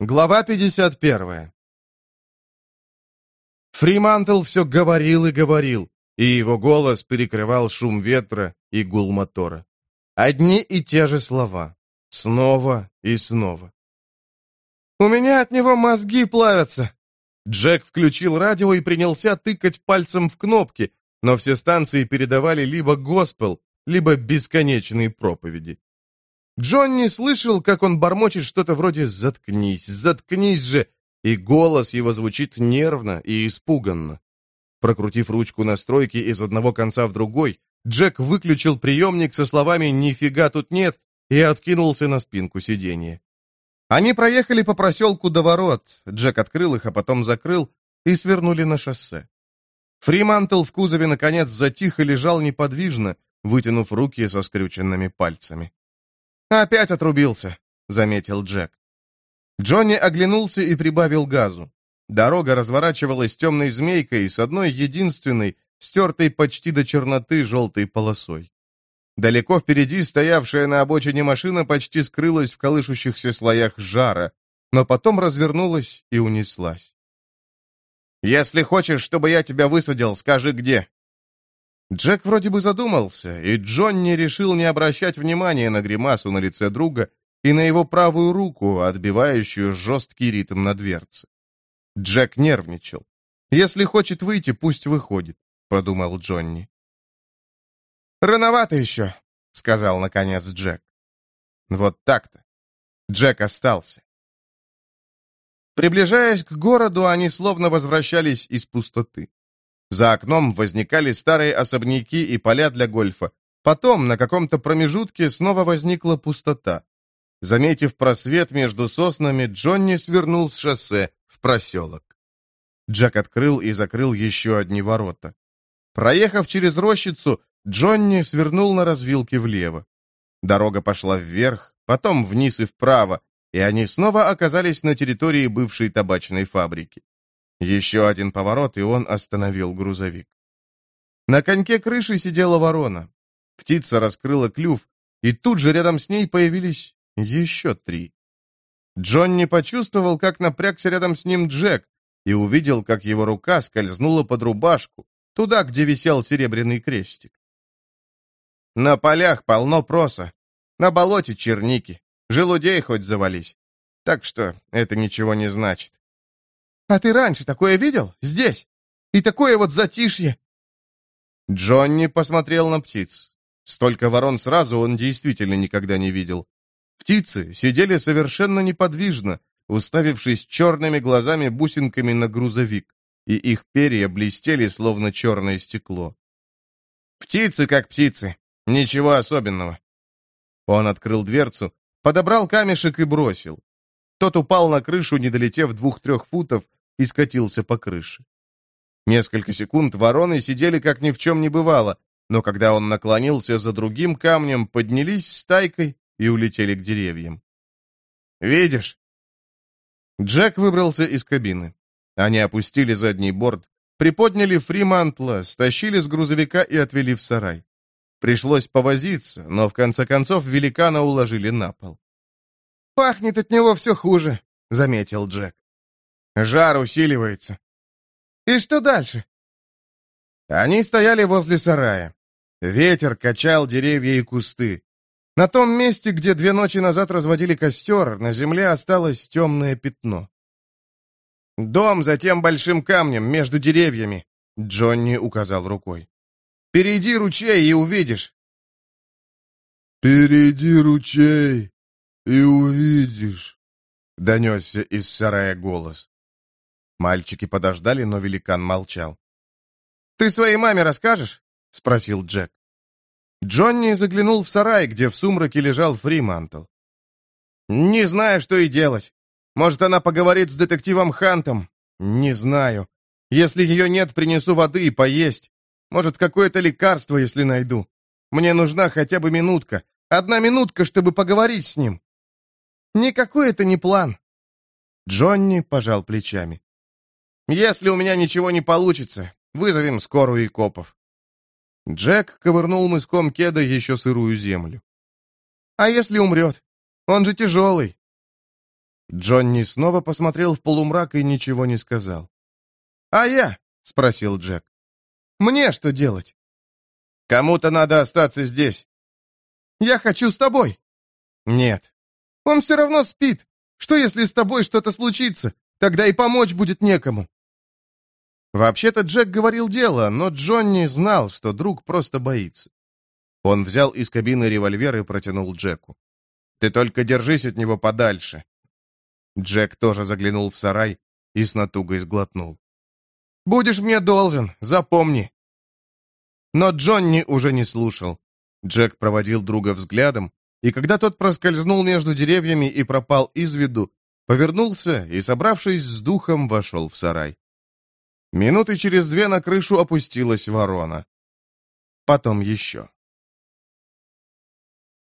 Глава 51. Фримантл все говорил и говорил, и его голос перекрывал шум ветра и гул мотора. Одни и те же слова. Снова и снова. «У меня от него мозги плавятся!» Джек включил радио и принялся тыкать пальцем в кнопки, но все станции передавали либо госпел, либо бесконечные проповеди. Джонни слышал, как он бормочет что-то вроде «заткнись, заткнись же», и голос его звучит нервно и испуганно. Прокрутив ручку настройки из одного конца в другой, Джек выключил приемник со словами «нифига тут нет» и откинулся на спинку сиденья. Они проехали по проселку до ворот, Джек открыл их, а потом закрыл, и свернули на шоссе. Фримантл в кузове, наконец, затих и лежал неподвижно, вытянув руки со скрюченными пальцами. «Опять отрубился», — заметил Джек. Джонни оглянулся и прибавил газу. Дорога разворачивалась темной змейкой с одной единственной, стертой почти до черноты желтой полосой. Далеко впереди стоявшая на обочине машина почти скрылась в колышущихся слоях жара, но потом развернулась и унеслась. «Если хочешь, чтобы я тебя высадил, скажи, где», Джек вроде бы задумался, и Джонни решил не обращать внимания на гримасу на лице друга и на его правую руку, отбивающую жесткий ритм на дверце. Джек нервничал. «Если хочет выйти, пусть выходит», — подумал Джонни. «Рановато еще», — сказал наконец Джек. Вот так-то. Джек остался. Приближаясь к городу, они словно возвращались из пустоты. За окном возникали старые особняки и поля для гольфа. Потом, на каком-то промежутке, снова возникла пустота. Заметив просвет между соснами, Джонни свернул с шоссе в проселок. Джек открыл и закрыл еще одни ворота. Проехав через рощицу, Джонни свернул на развилке влево. Дорога пошла вверх, потом вниз и вправо, и они снова оказались на территории бывшей табачной фабрики. Еще один поворот, и он остановил грузовик. На коньке крыши сидела ворона. Птица раскрыла клюв, и тут же рядом с ней появились еще три. Джонни почувствовал, как напрягся рядом с ним Джек, и увидел, как его рука скользнула под рубашку, туда, где висел серебряный крестик. На полях полно проса, на болоте черники, желудей хоть завались. Так что это ничего не значит. А ты раньше такое видел? Здесь? И такое вот затишье!» Джонни посмотрел на птиц. Столько ворон сразу он действительно никогда не видел. Птицы сидели совершенно неподвижно, уставившись черными глазами-бусинками на грузовик, и их перья блестели, словно черное стекло. «Птицы как птицы, ничего особенного». Он открыл дверцу, подобрал камешек и бросил. Тот упал на крышу, не долетев двух-трех футов, и скатился по крыше. Несколько секунд вороны сидели, как ни в чем не бывало, но когда он наклонился за другим камнем, поднялись стайкой и улетели к деревьям. «Видишь?» Джек выбрался из кабины. Они опустили задний борт, приподняли фримантла, стащили с грузовика и отвели в сарай. Пришлось повозиться, но в конце концов великана уложили на пол. «Пахнет от него все хуже», — заметил Джек. Жар усиливается. И что дальше? Они стояли возле сарая. Ветер качал деревья и кусты. На том месте, где две ночи назад разводили костер, на земле осталось темное пятно. «Дом за тем большим камнем, между деревьями», — Джонни указал рукой. «Перейди ручей и увидишь». «Перейди ручей и увидишь», — донесся из сарая голос. Мальчики подождали, но великан молчал. «Ты своей маме расскажешь?» — спросил Джек. Джонни заглянул в сарай, где в сумраке лежал Фримантл. «Не знаю, что и делать. Может, она поговорит с детективом Хантом? Не знаю. Если ее нет, принесу воды и поесть. Может, какое-то лекарство, если найду. Мне нужна хотя бы минутка. Одна минутка, чтобы поговорить с ним». «Никакой это не план». Джонни пожал плечами. Если у меня ничего не получится, вызовем скорую и копов». Джек ковырнул мыском кеда еще сырую землю. «А если умрет? Он же тяжелый». Джонни снова посмотрел в полумрак и ничего не сказал. «А я?» — спросил Джек. «Мне что делать?» «Кому-то надо остаться здесь». «Я хочу с тобой». «Нет». «Он все равно спит. Что, если с тобой что-то случится? Тогда и помочь будет некому». Вообще-то Джек говорил дело, но Джонни знал, что друг просто боится. Он взял из кабины револьвер и протянул Джеку. «Ты только держись от него подальше». Джек тоже заглянул в сарай и с натугой сглотнул. «Будешь мне должен, запомни». Но Джонни уже не слушал. Джек проводил друга взглядом, и когда тот проскользнул между деревьями и пропал из виду, повернулся и, собравшись с духом, вошел в сарай. Минуты через две на крышу опустилась ворона. Потом еще.